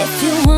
If you want.